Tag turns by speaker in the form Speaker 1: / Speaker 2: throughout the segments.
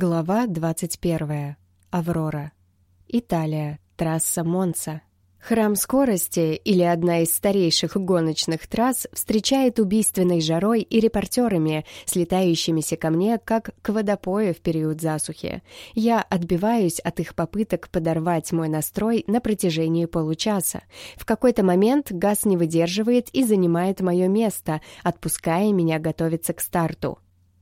Speaker 1: Глава 21. Аврора. Италия. Трасса Монца. Храм скорости, или одна из старейших гоночных трасс, встречает убийственной жарой и репортерами, слетающимися ко мне, как к водопою в период засухи. Я отбиваюсь от их попыток подорвать мой настрой на протяжении получаса. В какой-то момент газ не выдерживает и занимает мое место, отпуская меня готовиться к старту.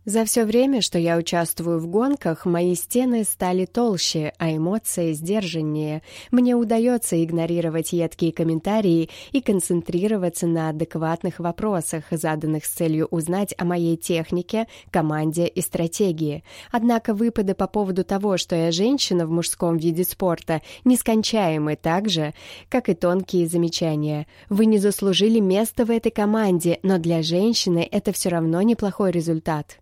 Speaker 1: За все время, что я участвую в гонках, мои стены стали толще, а эмоции сдержаннее. Мне удается игнорировать едкие комментарии и концентрироваться на адекватных вопросах, заданных с целью узнать о моей технике, команде и стратегии. Однако выпады по поводу того, что я женщина в мужском виде спорта, нескончаемы так же, как и тонкие замечания. Вы не заслужили место в этой команде, но для женщины это все равно неплохой результат.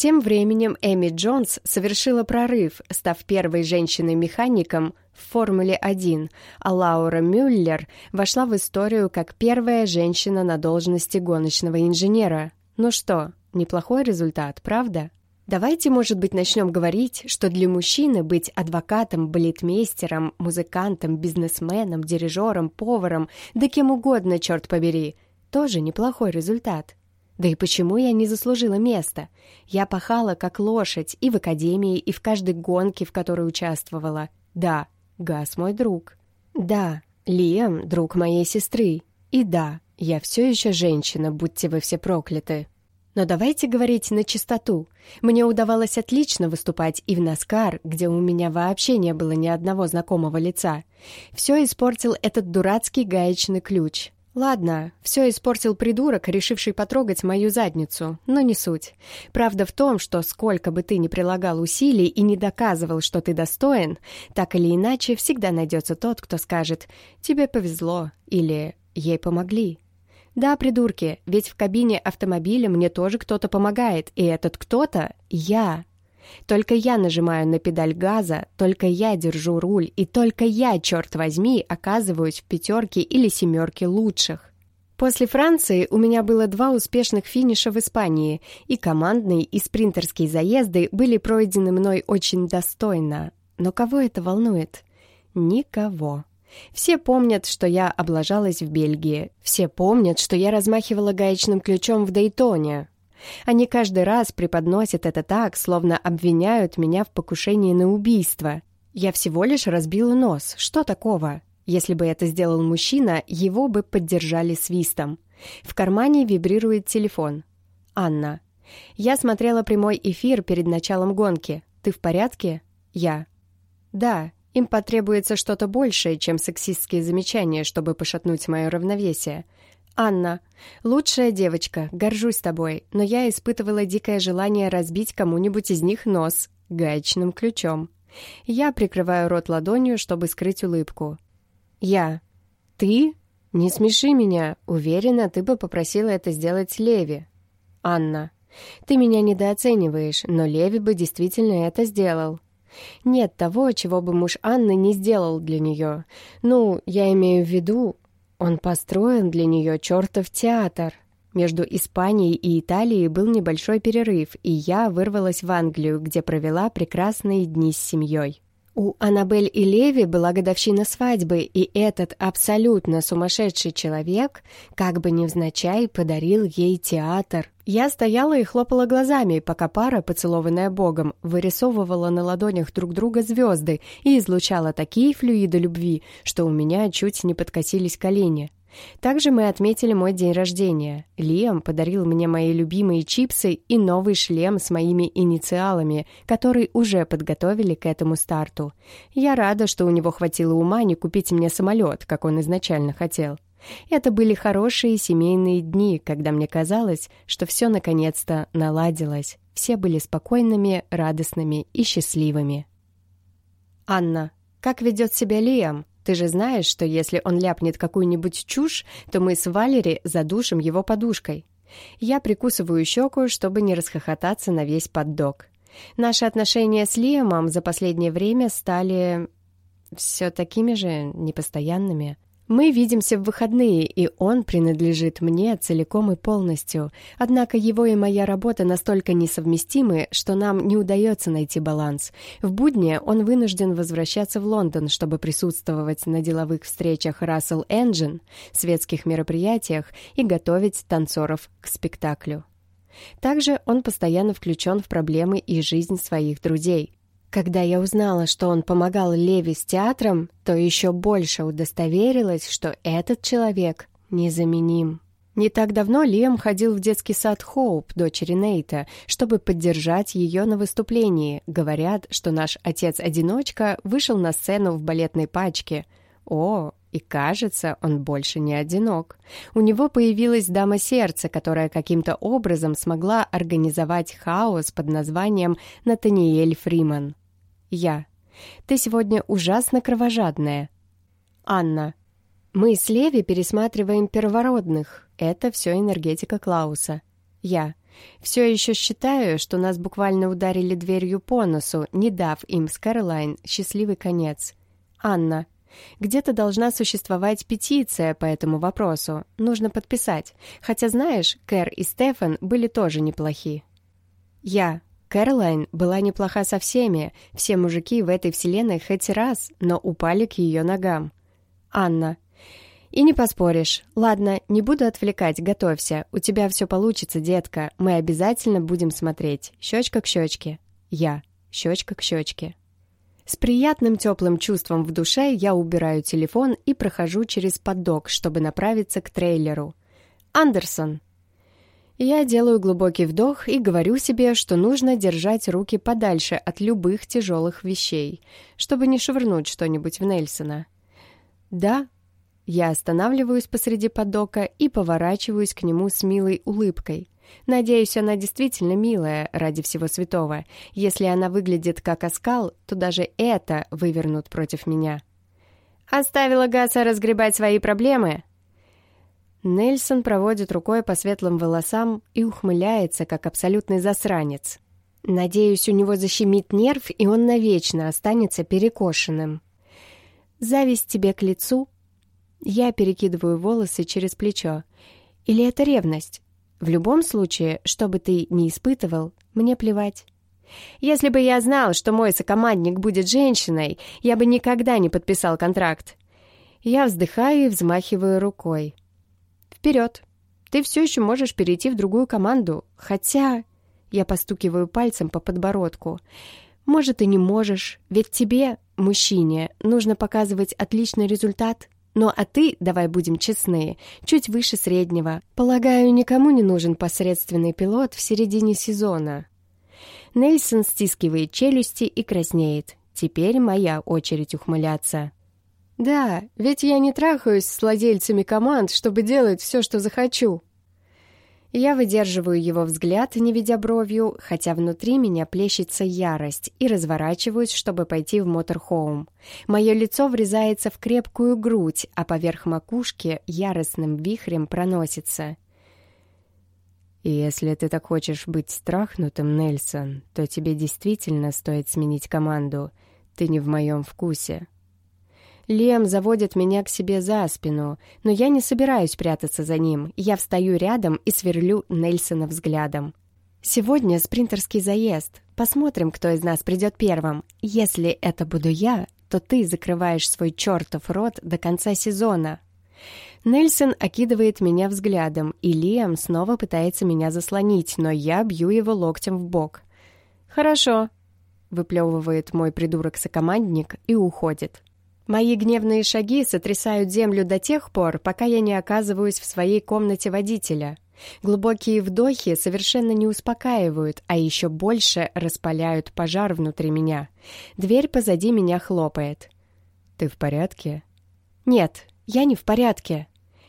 Speaker 1: Тем временем Эми Джонс совершила прорыв, став первой женщиной-механиком в Формуле-1, а Лаура Мюллер вошла в историю как первая женщина на должности гоночного инженера. Ну что, неплохой результат, правда? Давайте, может быть, начнем говорить, что для мужчины быть адвокатом, балетмейстером, музыкантом, бизнесменом, дирижером, поваром, да кем угодно, черт побери, тоже неплохой результат. Да и почему я не заслужила места? Я пахала как лошадь и в академии, и в каждой гонке, в которой участвовала. Да, Газ мой друг. Да, Лиам — друг моей сестры. И да, я все еще женщина, будьте вы все прокляты. Но давайте говорить на чистоту. Мне удавалось отлично выступать и в Наскар, где у меня вообще не было ни одного знакомого лица. Все испортил этот дурацкий гаечный ключ. Ладно, все испортил придурок, решивший потрогать мою задницу, но не суть. Правда в том, что сколько бы ты ни прилагал усилий и не доказывал, что ты достоин, так или иначе всегда найдется тот, кто скажет «тебе повезло» или «ей помогли». Да, придурки, ведь в кабине автомобиля мне тоже кто-то помогает, и этот кто-то — я. Только я нажимаю на педаль газа, только я держу руль, и только я, черт возьми, оказываюсь в пятерке или семерке лучших. После Франции у меня было два успешных финиша в Испании, и командные, и спринтерские заезды были пройдены мной очень достойно. Но кого это волнует? Никого. Все помнят, что я облажалась в Бельгии. Все помнят, что я размахивала гаечным ключом в Дейтоне. Они каждый раз преподносят это так, словно обвиняют меня в покушении на убийство. Я всего лишь разбила нос. Что такого? Если бы это сделал мужчина, его бы поддержали свистом. В кармане вибрирует телефон. Анна. Я смотрела прямой эфир перед началом гонки. Ты в порядке? Я. Да, им потребуется что-то большее, чем сексистские замечания, чтобы пошатнуть мое равновесие. «Анна, лучшая девочка, горжусь тобой, но я испытывала дикое желание разбить кому-нибудь из них нос гаечным ключом. Я прикрываю рот ладонью, чтобы скрыть улыбку. Я. Ты? Не смеши меня. Уверена, ты бы попросила это сделать Леви. Анна. Ты меня недооцениваешь, но Леви бы действительно это сделал. Нет того, чего бы муж Анны не сделал для нее. Ну, я имею в виду, он построен для нее чертов театр. Между Испанией и Италией был небольшой перерыв, и я вырвалась в Англию, где провела прекрасные дни с семьей. У Аннабель и Леви была годовщина свадьбы, и этот абсолютно сумасшедший человек, как бы невзначай, подарил ей театр. Я стояла и хлопала глазами, пока пара, поцелованная Богом, вырисовывала на ладонях друг друга звезды и излучала такие флюиды любви, что у меня чуть не подкосились колени. Также мы отметили мой день рождения. Лиам подарил мне мои любимые чипсы и новый шлем с моими инициалами, который уже подготовили к этому старту. Я рада, что у него хватило ума не купить мне самолет, как он изначально хотел. Это были хорошие семейные дни, когда мне казалось, что все наконец-то наладилось. Все были спокойными, радостными и счастливыми. «Анна, как ведет себя Лиам?» Ты же знаешь, что если он ляпнет какую-нибудь чушь, то мы с Валери задушим его подушкой. Я прикусываю щеку, чтобы не расхохотаться на весь поддог. Наши отношения с Лиамом за последнее время стали все такими же непостоянными. Мы видимся в выходные, и он принадлежит мне целиком и полностью. Однако его и моя работа настолько несовместимы, что нам не удается найти баланс. В будни он вынужден возвращаться в Лондон, чтобы присутствовать на деловых встречах Russell Engine, светских мероприятиях и готовить танцоров к спектаклю. Также он постоянно включен в проблемы и жизнь своих друзей. Когда я узнала, что он помогал Леви с театром, то еще больше удостоверилась, что этот человек незаменим. Не так давно Лиам ходил в детский сад Хоуп, дочери Нейта, чтобы поддержать ее на выступлении. Говорят, что наш отец-одиночка вышел на сцену в балетной пачке. О, и кажется, он больше не одинок. У него появилась дама сердца, которая каким-то образом смогла организовать хаос под названием Натаниэль Фриман. Я. Ты сегодня ужасно кровожадная. Анна. Мы с Леви пересматриваем первородных. Это все энергетика Клауса. Я. Все еще считаю, что нас буквально ударили дверью по носу, не дав им с Кэролайн счастливый конец. Анна. Где-то должна существовать петиция по этому вопросу. Нужно подписать. Хотя, знаешь, Кэр и Стефан были тоже неплохи. Я. Кэролайн была неплоха со всеми. Все мужики в этой вселенной хоть раз, но упали к ее ногам. Анна. И не поспоришь. Ладно, не буду отвлекать, готовься. У тебя все получится, детка. Мы обязательно будем смотреть. Щечка к щечке. Я. Щечка к щечке. С приятным теплым чувством в душе я убираю телефон и прохожу через поддок, чтобы направиться к трейлеру. «Андерсон!» Я делаю глубокий вдох и говорю себе, что нужно держать руки подальше от любых тяжелых вещей, чтобы не швырнуть что-нибудь в Нельсона. «Да?» Я останавливаюсь посреди поддока и поворачиваюсь к нему с милой улыбкой. Надеюсь, она действительно милая ради всего святого. Если она выглядит как оскал, то даже это вывернут против меня. «Оставила Гаса разгребать свои проблемы?» Нельсон проводит рукой по светлым волосам и ухмыляется, как абсолютный засранец. Надеюсь, у него защемит нерв, и он навечно останется перекошенным. Зависть тебе к лицу? Я перекидываю волосы через плечо. Или это ревность? В любом случае, что бы ты ни испытывал, мне плевать. Если бы я знал, что мой сокомандник будет женщиной, я бы никогда не подписал контракт. Я вздыхаю и взмахиваю рукой. Вперед! Ты все еще можешь перейти в другую команду, хотя... Я постукиваю пальцем по подбородку. Может, и не можешь, ведь тебе, мужчине, нужно показывать отличный результат, ну а ты, давай будем честны, чуть выше среднего. Полагаю, никому не нужен посредственный пилот в середине сезона. Нельсон стискивает челюсти и краснеет. Теперь моя очередь ухмыляться. Да, ведь я не трахаюсь с владельцами команд, чтобы делать все, что захочу. Я выдерживаю его взгляд, не ведя бровью, хотя внутри меня плещется ярость, и разворачиваюсь, чтобы пойти в моторхоум. Мое лицо врезается в крепкую грудь, а поверх макушки яростным вихрем проносится. Если ты так хочешь быть страхнутым, Нельсон, то тебе действительно стоит сменить команду. Ты не в моем вкусе. Лем заводит меня к себе за спину, но я не собираюсь прятаться за ним. Я встаю рядом и сверлю Нельсона взглядом. Сегодня спринтерский заезд. Посмотрим, кто из нас придет первым. Если это буду я, то ты закрываешь свой чертов рот до конца сезона. Нельсон окидывает меня взглядом, и Лиам снова пытается меня заслонить, но я бью его локтем в бок. «Хорошо», — выплевывает мой придурок-сокомандник и уходит. Мои гневные шаги сотрясают землю до тех пор, пока я не оказываюсь в своей комнате водителя. Глубокие вдохи совершенно не успокаивают, а еще больше распаляют пожар внутри меня. Дверь позади меня хлопает. «Ты в порядке?» «Нет, я не в порядке».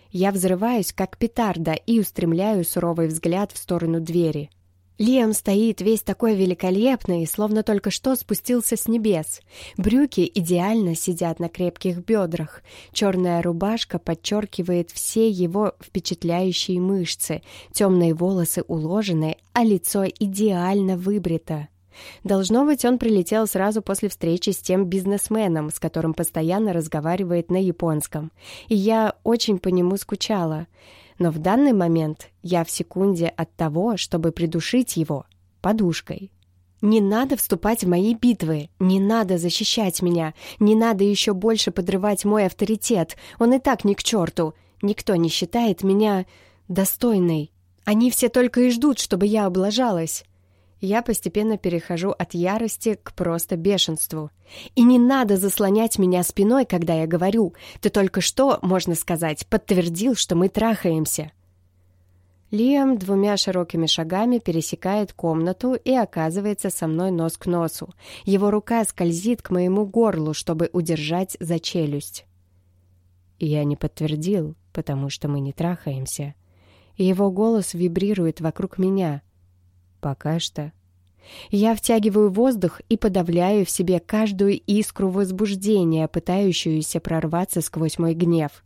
Speaker 1: Я взрываюсь, как петарда, и устремляю суровый взгляд в сторону двери. Лиам стоит весь такой великолепный, словно только что спустился с небес. Брюки идеально сидят на крепких бедрах. Черная рубашка подчеркивает все его впечатляющие мышцы. Темные волосы уложены, а лицо идеально выбрито. Должно быть, он прилетел сразу после встречи с тем бизнесменом, с которым постоянно разговаривает на японском. И я очень по нему скучала. Но в данный момент я в секунде от того, чтобы придушить его подушкой. Не надо вступать в мои битвы, не надо защищать меня, не надо еще больше подрывать мой авторитет, он и так ни к черту. Никто не считает меня достойной. Они все только и ждут, чтобы я облажалась. Я постепенно перехожу от ярости к просто бешенству. И не надо заслонять меня спиной, когда я говорю. Ты только что, можно сказать, подтвердил, что мы трахаемся. Лиам двумя широкими шагами пересекает комнату и оказывается со мной нос к носу. Его рука скользит к моему горлу, чтобы удержать за челюсть. Я не подтвердил, потому что мы не трахаемся. Его голос вибрирует вокруг меня. Пока что. Я втягиваю воздух и подавляю в себе каждую искру возбуждения, пытающуюся прорваться сквозь мой гнев.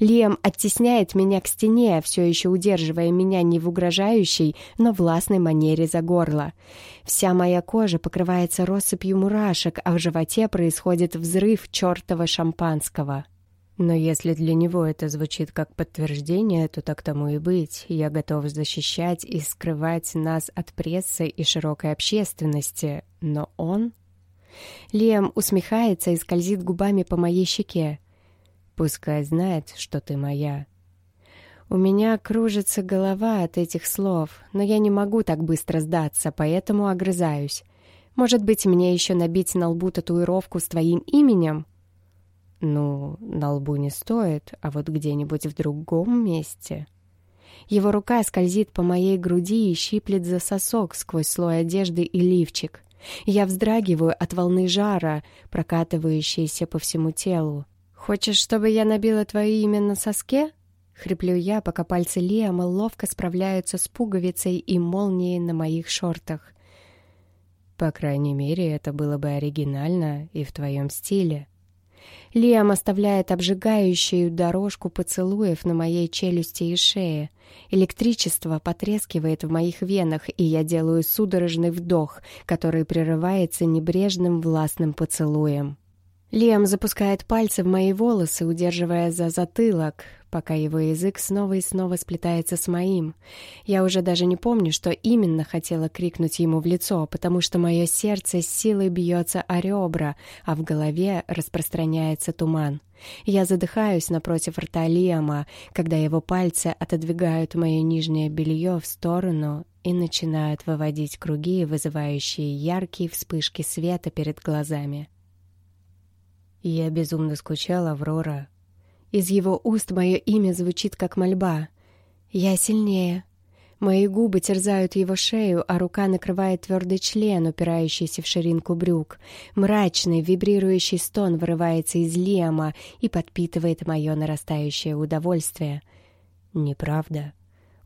Speaker 1: Лиам оттесняет меня к стене, все еще удерживая меня не в угрожающей, но властной манере за горло. Вся моя кожа покрывается россыпью мурашек, а в животе происходит взрыв чертова шампанского. Но если для него это звучит как подтверждение, то так тому и быть. Я готов защищать и скрывать нас от прессы и широкой общественности. Но он... Лиам усмехается и скользит губами по моей щеке. Пускай знает, что ты моя. У меня кружится голова от этих слов, но я не могу так быстро сдаться, поэтому огрызаюсь. Может быть, мне еще набить на лбу татуировку с твоим именем? Ну, на лбу не стоит, а вот где-нибудь в другом месте. Его рука скользит по моей груди и щиплет за сосок сквозь слой одежды и лифчик. Я вздрагиваю от волны жара, прокатывающейся по всему телу. «Хочешь, чтобы я набила твое имя на соске?» Хриплю я, пока пальцы Лиама ловко справляются с пуговицей и молнией на моих шортах. По крайней мере, это было бы оригинально и в твоем стиле. Лиам оставляет обжигающую дорожку поцелуев на моей челюсти и шее. Электричество потрескивает в моих венах, и я делаю судорожный вдох, который прерывается небрежным властным поцелуем. Лиам запускает пальцы в мои волосы, удерживая за затылок, пока его язык снова и снова сплетается с моим. Я уже даже не помню, что именно хотела крикнуть ему в лицо, потому что мое сердце с силой бьется о ребра, а в голове распространяется туман. Я задыхаюсь напротив рта Лиама, когда его пальцы отодвигают мое нижнее белье в сторону и начинают выводить круги, вызывающие яркие вспышки света перед глазами. Я безумно скучала, Аврора. Из его уст мое имя звучит как мольба. Я сильнее. Мои губы терзают его шею, а рука накрывает твердый член, упирающийся в ширинку брюк. Мрачный, вибрирующий стон вырывается из Лиама и подпитывает мое нарастающее удовольствие. Неправда.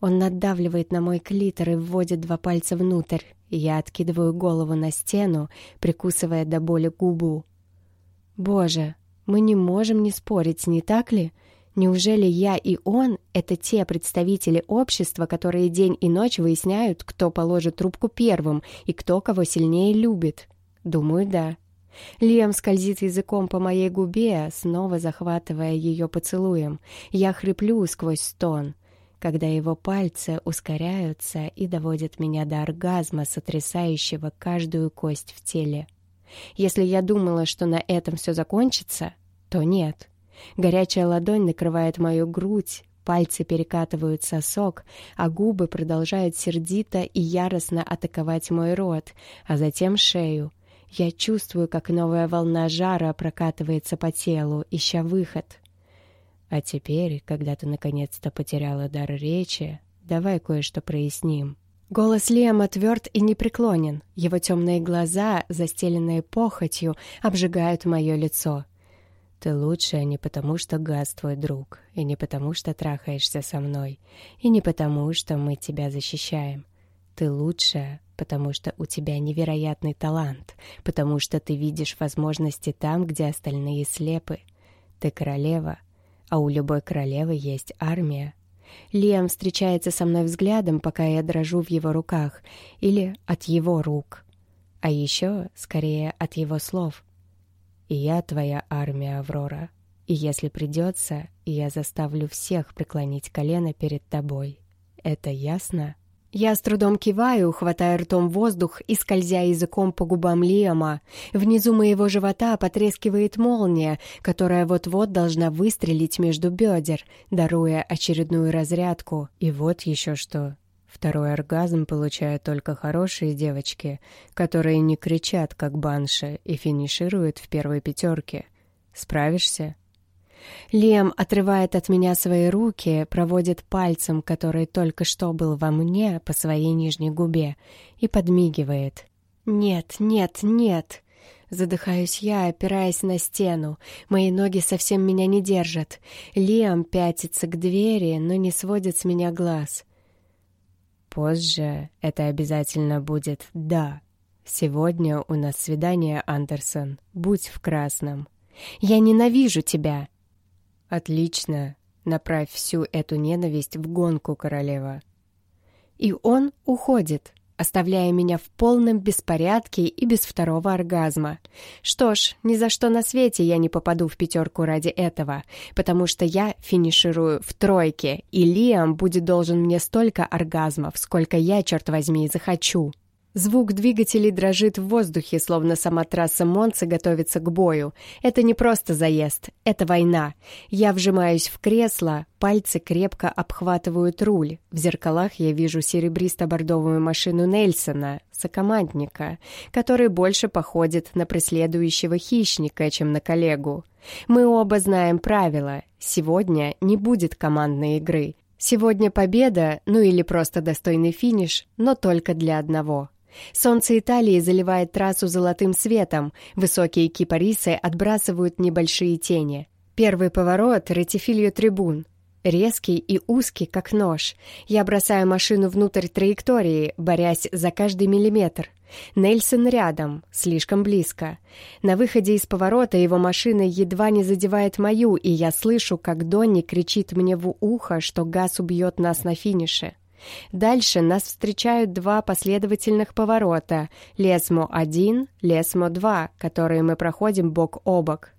Speaker 1: Он надавливает на мой клитор и вводит два пальца внутрь. Я откидываю голову на стену, прикусывая до боли губу. Боже, мы не можем не спорить, не так ли? Неужели я и он — это те представители общества, которые день и ночь выясняют, кто положит трубку первым и кто кого сильнее любит? Думаю, да. Лиам скользит языком по моей губе, снова захватывая ее поцелуем. Я хриплю сквозь стон, когда его пальцы ускоряются и доводят меня до оргазма, сотрясающего каждую кость в теле. Если я думала, что на этом все закончится, то нет. Горячая ладонь накрывает мою грудь, пальцы перекатывают сосок, а губы продолжают сердито и яростно атаковать мой рот, а затем шею. Я чувствую, как новая волна жара прокатывается по телу, ища выход. А теперь, когда ты наконец-то потеряла дар речи, давай кое-что проясним. Голос Лиама тверд и непреклонен. Его темные глаза, застеленные похотью, обжигают мое лицо. Ты лучшая не потому, что Газ твой друг, и не потому, что трахаешься со мной, и не потому, что мы тебя защищаем. Ты лучшая, потому что у тебя невероятный талант, потому что ты видишь возможности там, где остальные слепы. Ты королева, а у любой королевы есть армия, Лиам встречается со мной взглядом, пока я дрожу в его руках, или от его рук. А еще, скорее, от его слов. «И я твоя армия, Аврора, и если придется, я заставлю всех преклонить колено перед тобой. Это ясно?» Я с трудом киваю, хватая ртом воздух и скользя языком по губам Лиама. Внизу моего живота потрескивает молния, которая вот-вот должна выстрелить между бедер, даруя очередную разрядку. И вот еще что. Второй оргазм получают только хорошие девочки, которые не кричат, как банши, и финишируют в первой пятерке. Справишься? Лем отрывает от меня свои руки, проводит пальцем, который только что был во мне, по своей нижней губе, и подмигивает. «Нет, нет, нет!» Задыхаюсь я, опираясь на стену. Мои ноги совсем меня не держат. Лиам пятится к двери, но не сводит с меня глаз. Позже это обязательно будет «да». Сегодня у нас свидание, Андерсон. Будь в красном. Я ненавижу тебя. «Отлично. Направь всю эту ненависть в гонку, королева». И он уходит, оставляя меня в полном беспорядке и без второго оргазма. Что ж, ни за что на свете я не попаду в пятерку ради этого, потому что я финиширую в тройке, и Лиам будет должен мне столько оргазмов, сколько я, черт возьми, захочу. Звук двигателей дрожит в воздухе, словно сама трасса Монца готовится к бою. Это не просто заезд, это война. Я вжимаюсь в кресло, пальцы крепко обхватывают руль. В зеркалах я вижу серебристо-бордовую машину Нельсона, сокомандника, который больше походит на преследующего хищника, чем на коллегу. Мы оба знаем правила. Сегодня не будет командной игры. Сегодня победа, ну или просто достойный финиш, но только для одного — Солнце Италии заливает трассу золотым светом, высокие кипарисы отбрасывают небольшие тени. Первый поворот — ретифилью трибун. Резкий и узкий, как нож. Я бросаю машину внутрь траектории, борясь за каждый миллиметр. Нельсон рядом, слишком близко. На выходе из поворота его машина едва не задевает мою, и я слышу, как Донни кричит мне в ухо, что газ убьет нас на финише. Дальше нас встречают два последовательных поворота — Лесмо-1, Лесмо-2, которые мы проходим бок о бок.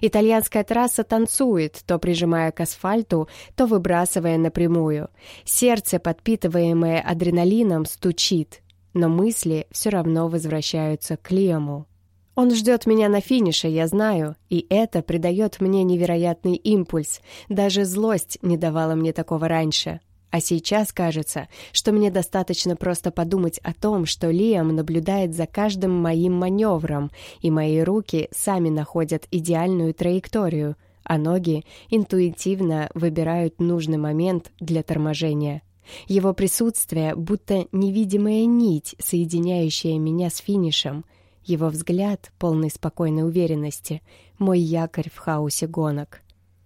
Speaker 1: Итальянская трасса танцует, то прижимая к асфальту, то выбрасывая напрямую. Сердце, подпитываемое адреналином, стучит, но мысли все равно возвращаются к Лиаму. Он ждет меня на финише, я знаю, и это придает мне невероятный импульс. Даже злость не давала мне такого раньше. А сейчас кажется, что мне достаточно просто подумать о том, что Лиам наблюдает за каждым моим маневром, и мои руки сами находят идеальную траекторию, а ноги интуитивно выбирают нужный момент для торможения. Его присутствие будто невидимая нить, соединяющая меня с финишем. Его взгляд, полный спокойной уверенности, мой якорь в хаосе гонок.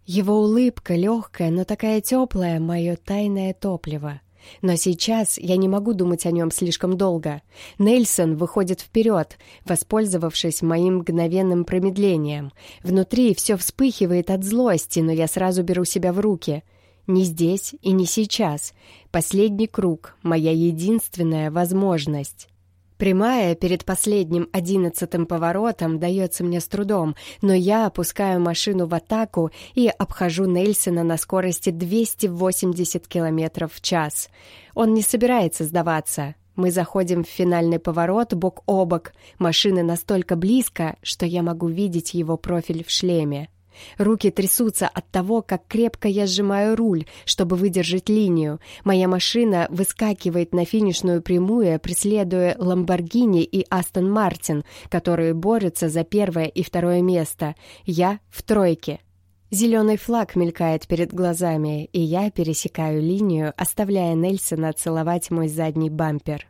Speaker 1: Его улыбка легкая, но такая теплая, мое тайное топливо. Но сейчас я не могу думать о нем слишком долго. Нельсон выходит вперед, воспользовавшись моим мгновенным промедлением. Внутри все вспыхивает от злости, но я сразу беру себя в руки. Не здесь и не сейчас. Последний круг — моя единственная возможность. Прямая перед последним одиннадцатым поворотом дается мне с трудом, но я опускаю машину в атаку и обхожу Нельсона на скорости 280 км в час. Он не собирается сдаваться. Мы заходим в финальный поворот бок о бок. Машина настолько близко, что я могу видеть его профиль в шлеме. Руки трясутся от того, как крепко я сжимаю руль, чтобы выдержать линию. Моя машина выскакивает на финишную прямую, преследуя Ламборгини и Астон Мартин, которые борются за первое и второе место. Я в тройке. Зеленый флаг мелькает перед глазами, и я пересекаю линию, оставляя Нельсона целовать мой задний бампер.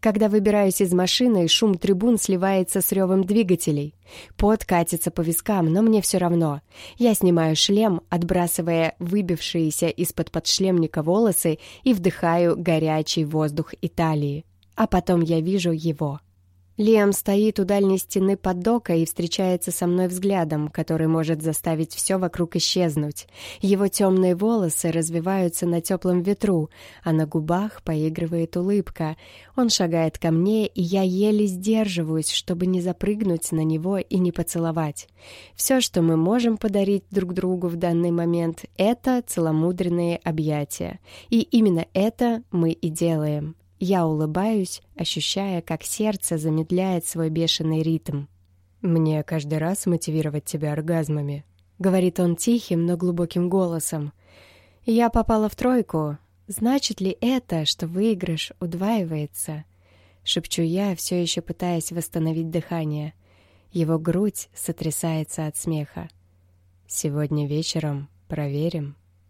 Speaker 1: Когда выбираюсь из машины, шум трибун сливается с ревом двигателей. Пот катится по вискам, но мне все равно. Я снимаю шлем, отбрасывая выбившиеся из-под подшлемника волосы и вдыхаю горячий воздух Италии. А потом я вижу его. Лиам стоит у дальней стены под дока и встречается со мной взглядом, который может заставить все вокруг исчезнуть. Его темные волосы развиваются на теплом ветру, а на губах поигрывает улыбка. Он шагает ко мне, и я еле сдерживаюсь, чтобы не запрыгнуть на него и не поцеловать. Все, что мы можем подарить друг другу в данный момент, это целомудренные объятия. И именно это мы и делаем. Я улыбаюсь, ощущая, как сердце замедляет свой бешеный ритм.
Speaker 2: «Мне каждый раз мотивировать тебя оргазмами», —
Speaker 1: говорит он тихим, но глубоким голосом. «Я попала в тройку. Значит ли это, что выигрыш удваивается?» Шепчу я, все еще пытаясь восстановить дыхание. Его грудь сотрясается от смеха.
Speaker 2: «Сегодня вечером проверим».